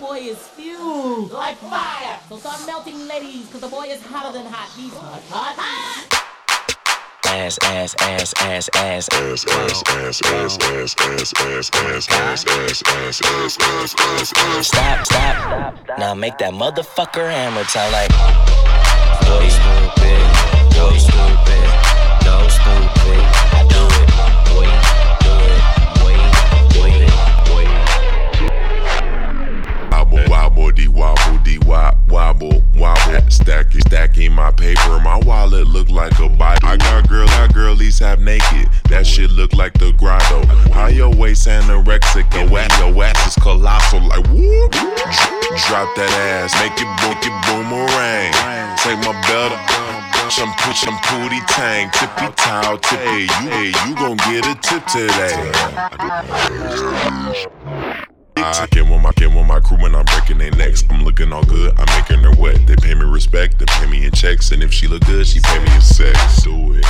boy is fused like fire. So start melting, ladies, cause the boy is hotter than hot. He's hot, hot, hot. Ass, ass, ass, ass, ass, ass, ass, ass, ass, ass, ass, ass, ass, ass, ass, ass, ass, ass, ass, ass. Stop, stop. Now make that motherfucker hammer sound like. Boy stupid, boy stupid, go stupid. Shit look like the grotto. How your waist anorexic? Your ass, your ass is colossal. Like whoop. Drop that ass, make it book it boomerang. Take my belt. Some push some pooty tang, tippy tip. Hey, you, hey, you gon' get a tip today. I came with my my crew and I'm breaking their necks. I'm looking all good, I'm making her wet. They pay me respect, they pay me in checks, and if she look good, she pay me in sex. Do it,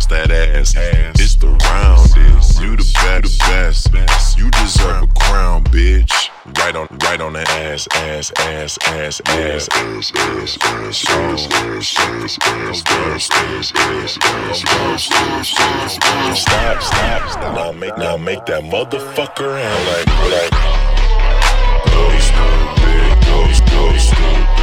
bounce that ass. Ass. it's the roundest. You the better best best. You deserve a crown bitch. Right on right on the ass ass ass ass ass. Ass, ass, ass, ass, ass, ass, ass, ass, ass, ass, ass, ass, ass, ass, ass, ass, stop stop stop. Now make now make that motherfucker and like like. Go stupid go go stupid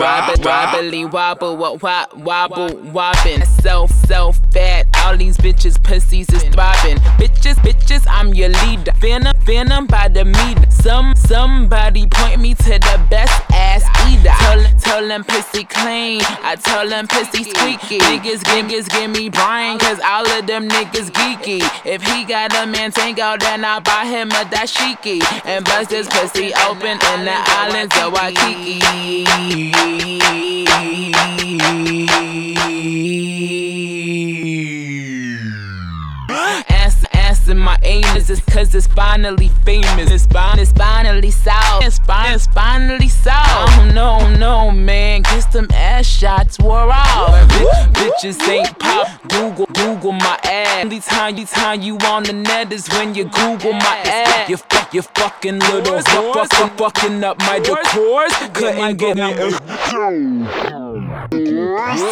Wobble, wobbly, wobble, wobble, wobble, wobbin'. Self, so fat, all these bitches' pussies is throbbing. Bitches, bitches, I'm your leader. Venom, venom by the meter. Some, somebody point me to the best ass eater. Tell, tell them pussy clean, I tell them pussy squeaky. Niggas, niggas, give me brain, cause all of them niggas geeky. If he got a mandingo, then I'll buy him a dashiki. And bust his pussy open in the islands of Waikiki. Answer my anus is cause it's finally famous. It's, fin- it's finally south. It's, fin- it's finally shots were bitches ain't pop. Google, Google my ass. Only time you time you on the net is when you Google my ass. You fuck, you fucking little fuck, fucking fucking up my decors. Couldn't get it.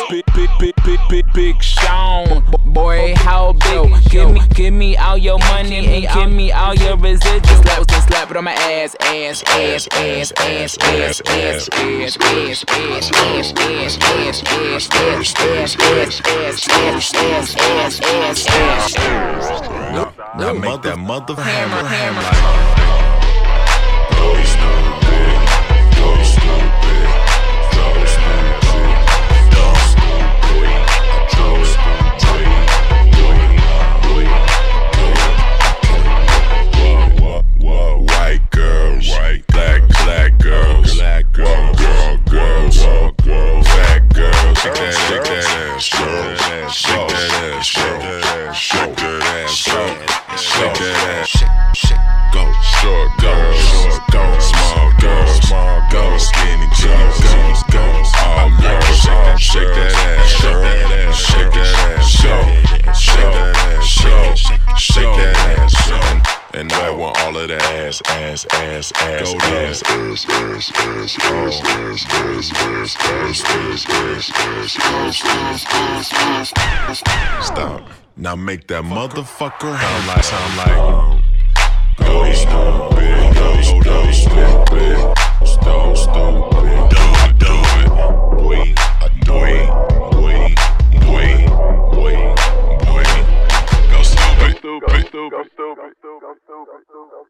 Big, big, big, big, big, big Sean. Boy, how big? Give me, give me all your money and give me all your residuals. Slap, then slap it on my ass, ass, ass, ass, ass, ass, ass, ass, ass, ass, ass, ass, ass, ass, ass, ass, ass, ass. Now make that motherfucker hammer, hammer. And I want all of that ass, ass, ass, ass, ass, ass, ass, ass, ass, ass, ass, ass, ass, ass ass ass ass ass ass ass Stop. Now make that motherfucker sound like, sound like. Go stupid, go stupid, go stupid, do it, do it, boy, I do it, boy, boy, boy, boy, go stupid, go stupid, go stupid, go stupid, go stupid. Ordnung auf